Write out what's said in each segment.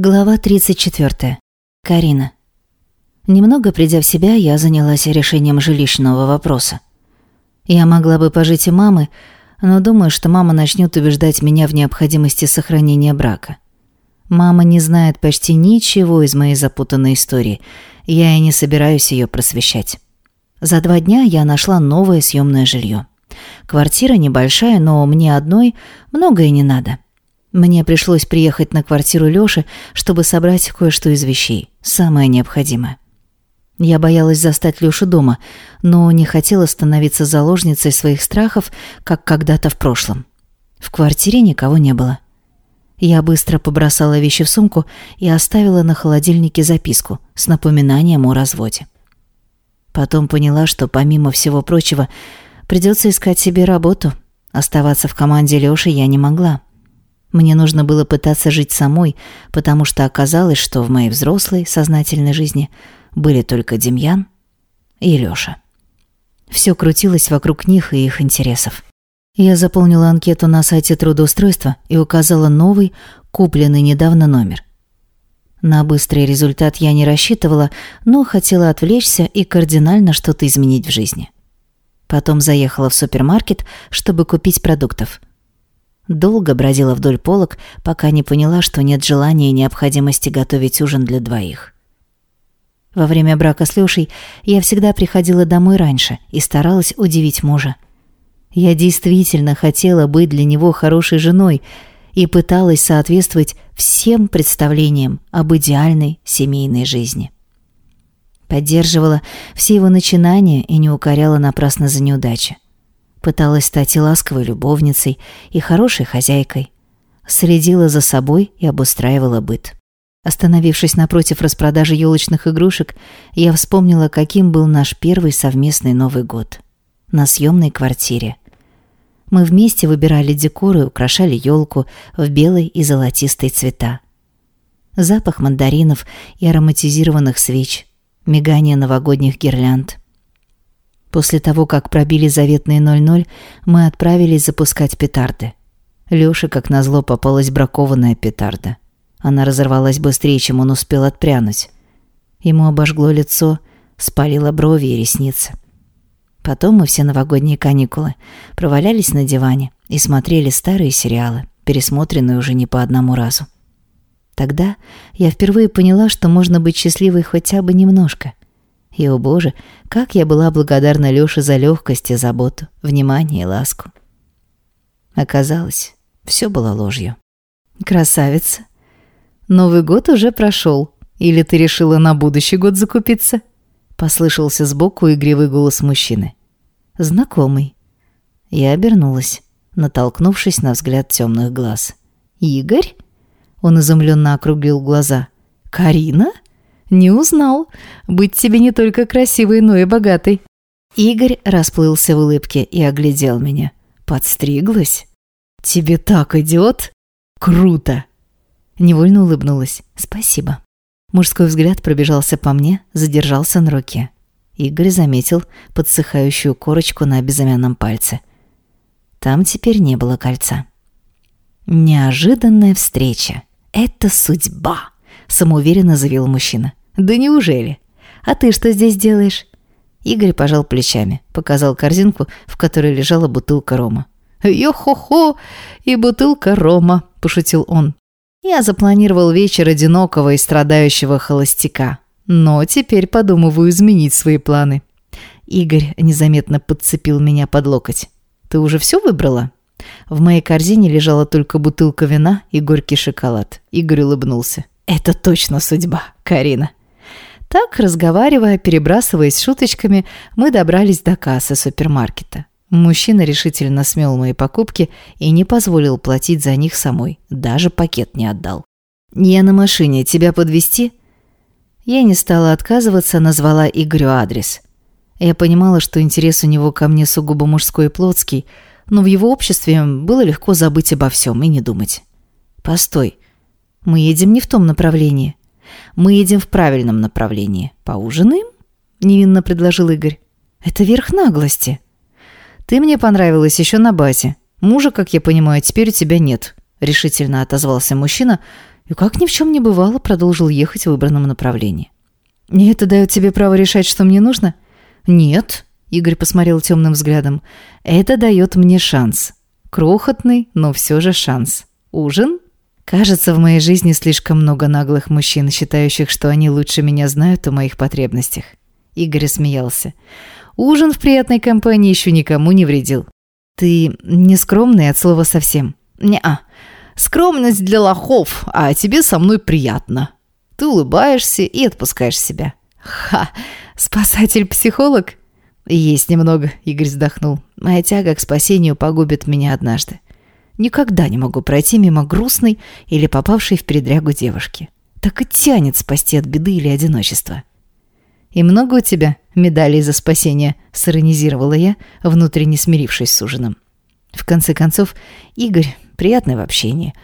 Глава 34. Карина. Немного придя в себя, я занялась решением жилищного вопроса. Я могла бы пожить и мамы, но думаю, что мама начнет убеждать меня в необходимости сохранения брака. Мама не знает почти ничего из моей запутанной истории, я и не собираюсь ее просвещать. За два дня я нашла новое съемное жилье. Квартира небольшая, но мне одной многое не надо. Мне пришлось приехать на квартиру Лёши, чтобы собрать кое-что из вещей, самое необходимое. Я боялась застать Лёшу дома, но не хотела становиться заложницей своих страхов, как когда-то в прошлом. В квартире никого не было. Я быстро побросала вещи в сумку и оставила на холодильнике записку с напоминанием о разводе. Потом поняла, что помимо всего прочего придется искать себе работу. Оставаться в команде Лёши я не могла. Мне нужно было пытаться жить самой, потому что оказалось, что в моей взрослой, сознательной жизни были только Демьян и Лёша. Все крутилось вокруг них и их интересов. Я заполнила анкету на сайте трудоустройства и указала новый, купленный недавно номер. На быстрый результат я не рассчитывала, но хотела отвлечься и кардинально что-то изменить в жизни. Потом заехала в супермаркет, чтобы купить продуктов – Долго бродила вдоль полок, пока не поняла, что нет желания и необходимости готовить ужин для двоих. Во время брака с Лёшей я всегда приходила домой раньше и старалась удивить мужа. Я действительно хотела быть для него хорошей женой и пыталась соответствовать всем представлениям об идеальной семейной жизни. Поддерживала все его начинания и не укоряла напрасно за неудачи. Пыталась стать и ласковой любовницей, и хорошей хозяйкой. Следила за собой и обустраивала быт. Остановившись напротив распродажи елочных игрушек, я вспомнила, каким был наш первый совместный Новый год. На съемной квартире. Мы вместе выбирали декоры и украшали елку в белый и золотистый цвета. Запах мандаринов и ароматизированных свеч, мигание новогодних гирлянд – После того, как пробили заветные 0-0, мы отправились запускать петарды. Лёше, как назло, попалась бракованная петарда. Она разорвалась быстрее, чем он успел отпрянуть. Ему обожгло лицо, спалило брови и ресницы. Потом мы все новогодние каникулы провалялись на диване и смотрели старые сериалы, пересмотренные уже не по одному разу. Тогда я впервые поняла, что можно быть счастливой хотя бы немножко. И, о боже, как я была благодарна Лёше за легкость и заботу, внимание и ласку. Оказалось, все было ложью. «Красавица! Новый год уже прошел. Или ты решила на будущий год закупиться?» Послышался сбоку игривый голос мужчины. «Знакомый». Я обернулась, натолкнувшись на взгляд темных глаз. «Игорь?» Он изумленно округлил глаза. «Карина?» Не узнал. Быть тебе не только красивой, но и богатой. Игорь расплылся в улыбке и оглядел меня. Подстриглась? Тебе так идет? Круто. Невольно улыбнулась. Спасибо. Мужской взгляд пробежался по мне, задержался на руке. Игорь заметил подсыхающую корочку на безымянном пальце. Там теперь не было кольца. Неожиданная встреча. Это судьба, самоуверенно заявил мужчина. «Да неужели? А ты что здесь делаешь?» Игорь пожал плечами, показал корзинку, в которой лежала бутылка рома. «Йо-хо-хо! И бутылка рома!» – пошутил он. «Я запланировал вечер одинокого и страдающего холостяка, но теперь подумываю изменить свои планы». Игорь незаметно подцепил меня под локоть. «Ты уже все выбрала?» В моей корзине лежала только бутылка вина и горький шоколад. Игорь улыбнулся. «Это точно судьба, Карина». Так, разговаривая, перебрасываясь шуточками, мы добрались до кассы супермаркета. Мужчина решительно смел мои покупки и не позволил платить за них самой, даже пакет не отдал. «Я на машине, тебя подвести? Я не стала отказываться, назвала Игорю адрес. Я понимала, что интерес у него ко мне сугубо мужской и плотский, но в его обществе было легко забыть обо всем и не думать. «Постой, мы едем не в том направлении. Мы едем в правильном направлении. Поужинаем?» – невинно предложил Игорь. «Это верх наглости». «Ты мне понравилась еще на базе. Мужа, как я понимаю, теперь у тебя нет», – решительно отозвался мужчина И как ни в чем не бывало, продолжил ехать в выбранном направлении. «И это дает тебе право решать, что мне нужно?» «Нет», — Игорь посмотрел темным взглядом. «Это дает мне шанс. Крохотный, но все же шанс. Ужин?» Кажется, в моей жизни слишком много наглых мужчин, считающих, что они лучше меня знают о моих потребностях. Игорь смеялся. Ужин в приятной компании еще никому не вредил. Ты не скромный от слова совсем. Не-а. Скромность для лохов, а тебе со мной приятно. Ты улыбаешься и отпускаешь себя. Ха, спасатель-психолог? Есть немного, Игорь вздохнул. Моя тяга к спасению погубит меня однажды. Никогда не могу пройти мимо грустной или попавшей в передрягу девушки. Так и тянет спасти от беды или одиночества. «И много у тебя медалей за спасение?» — сиронизировала я, внутренне смирившись с ужином. В конце концов, Игорь приятный в общении,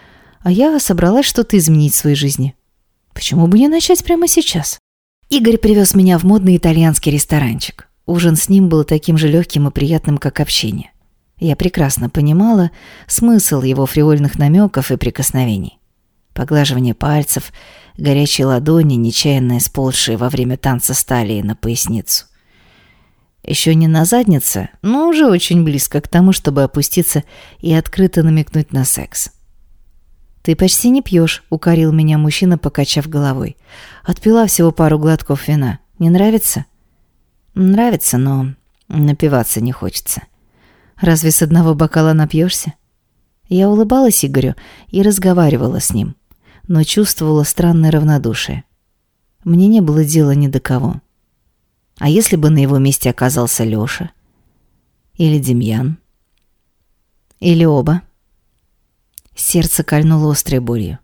а я собралась что-то изменить в своей жизни. Почему бы не начать прямо сейчас? Игорь привез меня в модный итальянский ресторанчик. Ужин с ним был таким же легким и приятным, как общение. Я прекрасно понимала смысл его фривольных намеков и прикосновений. Поглаживание пальцев, горячие ладони, нечаянно сползшие во время танца стали на поясницу. Еще не на заднице, но уже очень близко к тому, чтобы опуститься и открыто намекнуть на секс. «Ты почти не пьешь», — укорил меня мужчина, покачав головой. «Отпила всего пару глотков вина. Не нравится?» «Нравится, но напиваться не хочется». Разве с одного бокала напьешься? Я улыбалась Игорю и разговаривала с ним, но чувствовала странное равнодушие. Мне не было дела ни до кого. А если бы на его месте оказался Лёша? Или Демьян? Или оба? Сердце кольнуло острой болью.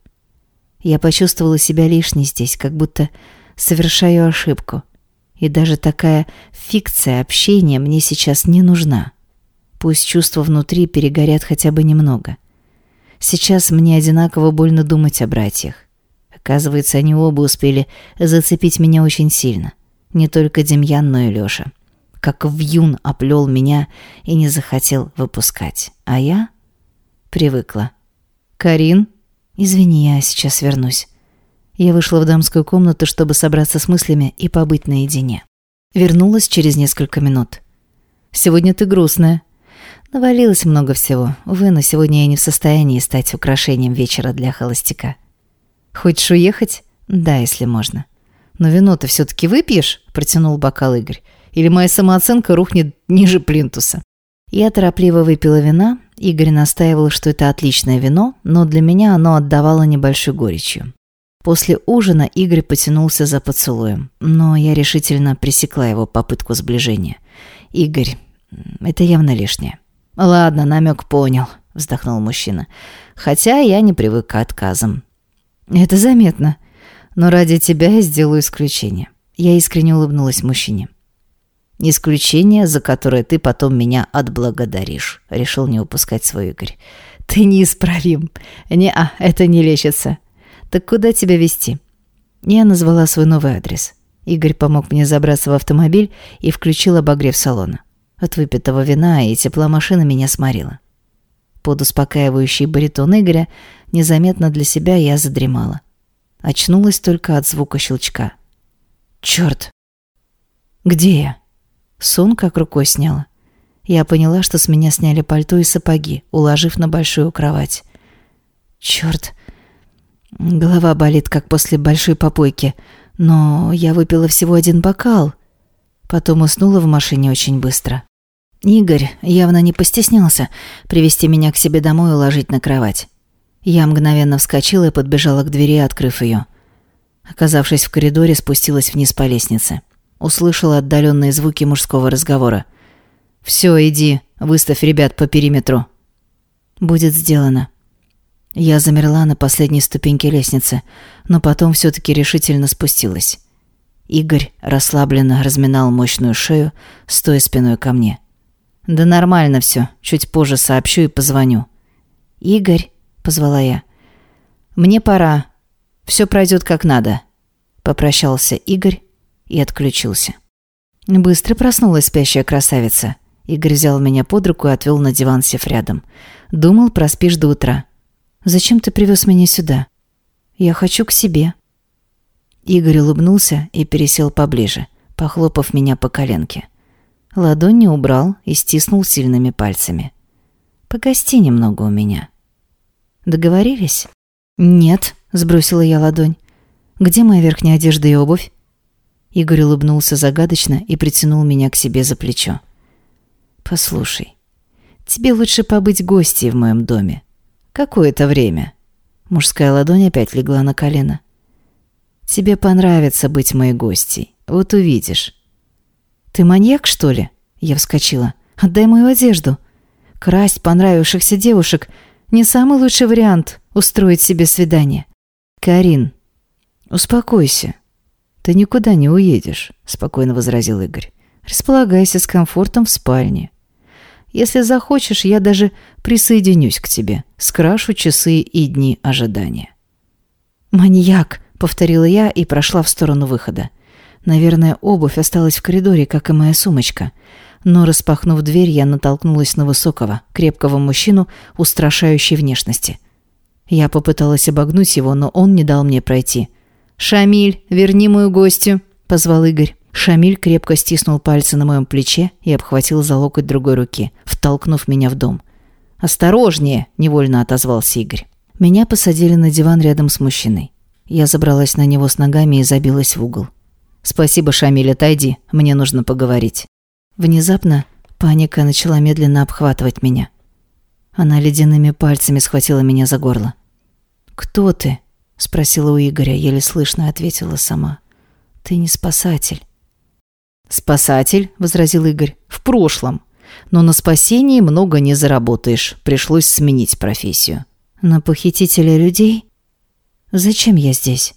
Я почувствовала себя лишней здесь, как будто совершаю ошибку. И даже такая фикция общения мне сейчас не нужна. Пусть чувства внутри перегорят хотя бы немного. Сейчас мне одинаково больно думать о братьях. Оказывается, они оба успели зацепить меня очень сильно. Не только Демьян, но и Лёша. Как вьюн оплел меня и не захотел выпускать. А я привыкла. «Карин?» «Извини, я сейчас вернусь». Я вышла в дамскую комнату, чтобы собраться с мыслями и побыть наедине. Вернулась через несколько минут. «Сегодня ты грустная», Навалилось много всего. Увы, но сегодня я не в состоянии стать украшением вечера для холостяка. Хочешь уехать? Да, если можно. Но вино ты все-таки выпьешь? Протянул бокал Игорь. Или моя самооценка рухнет ниже плинтуса? Я торопливо выпила вина. Игорь настаивал, что это отличное вино, но для меня оно отдавало небольшой горечью. После ужина Игорь потянулся за поцелуем, но я решительно пресекла его попытку сближения. «Игорь, это явно лишнее. «Ладно, намек понял», — вздохнул мужчина. «Хотя я не привык к отказам». «Это заметно. Но ради тебя я сделаю исключение». Я искренне улыбнулась мужчине. «Исключение, за которое ты потом меня отблагодаришь», — решил не упускать свой Игорь. «Ты неисправим. Не-а, это не лечится. Так куда тебя везти?» Я назвала свой новый адрес. Игорь помог мне забраться в автомобиль и включил обогрев салона. От выпитого вина и тепла машины меня сморило. Под успокаивающий баритон Игоря незаметно для себя я задремала. Очнулась только от звука щелчка. «Чёрт! Где я?» Сон как рукой сняла. Я поняла, что с меня сняли пальто и сапоги, уложив на большую кровать. «Чёрт! Голова болит, как после большой попойки. Но я выпила всего один бокал. Потом уснула в машине очень быстро. Игорь явно не постеснялся привести меня к себе домой и уложить на кровать. Я мгновенно вскочила и подбежала к двери, открыв ее. Оказавшись в коридоре, спустилась вниз по лестнице. Услышала отдаленные звуки мужского разговора. «Все, иди, выставь ребят по периметру». «Будет сделано». Я замерла на последней ступеньке лестницы, но потом все-таки решительно спустилась. Игорь расслабленно разминал мощную шею, стоя спиной ко мне. «Да нормально все. Чуть позже сообщу и позвоню». «Игорь», — позвала я. «Мне пора. Все пройдет как надо», — попрощался Игорь и отключился. Быстро проснулась спящая красавица. Игорь взял меня под руку и отвел на диван, сев рядом. «Думал, проспишь до утра». «Зачем ты привез меня сюда?» Я хочу к себе». Игорь улыбнулся и пересел поближе, похлопав меня по коленке. Ладонь не убрал и стиснул сильными пальцами. «Погости немного у меня». «Договорились?» «Нет», — сбросила я ладонь. «Где моя верхняя одежда и обувь?» Игорь улыбнулся загадочно и притянул меня к себе за плечо. «Послушай, тебе лучше побыть гостьей в моем доме. Какое-то время». Мужская ладонь опять легла на колено. «Тебе понравится быть моей гостьей. Вот увидишь». «Ты маньяк, что ли?» Я вскочила. «Отдай мою одежду. Красть понравившихся девушек — не самый лучший вариант устроить себе свидание». «Карин, успокойся. Ты никуда не уедешь», — спокойно возразил Игорь. «Располагайся с комфортом в спальне. Если захочешь, я даже присоединюсь к тебе, скрашу часы и дни ожидания». «Маньяк!» — повторила я и прошла в сторону выхода. Наверное, обувь осталась в коридоре, как и моя сумочка. Но, распахнув дверь, я натолкнулась на высокого, крепкого мужчину устрашающей внешности. Я попыталась обогнуть его, но он не дал мне пройти. «Шамиль, верни мою гостью!» — позвал Игорь. Шамиль крепко стиснул пальцы на моем плече и обхватил за локоть другой руки, втолкнув меня в дом. «Осторожнее!» – невольно отозвался Игорь. Меня посадили на диван рядом с мужчиной. Я забралась на него с ногами и забилась в угол. «Спасибо, Шамиль, отойди, мне нужно поговорить». Внезапно паника начала медленно обхватывать меня. Она ледяными пальцами схватила меня за горло. «Кто ты?» – спросила у Игоря, еле слышно ответила сама. «Ты не спасатель». «Спасатель», — возразил Игорь, — «в прошлом. Но на спасении много не заработаешь. Пришлось сменить профессию». «На похитителя людей? Зачем я здесь?»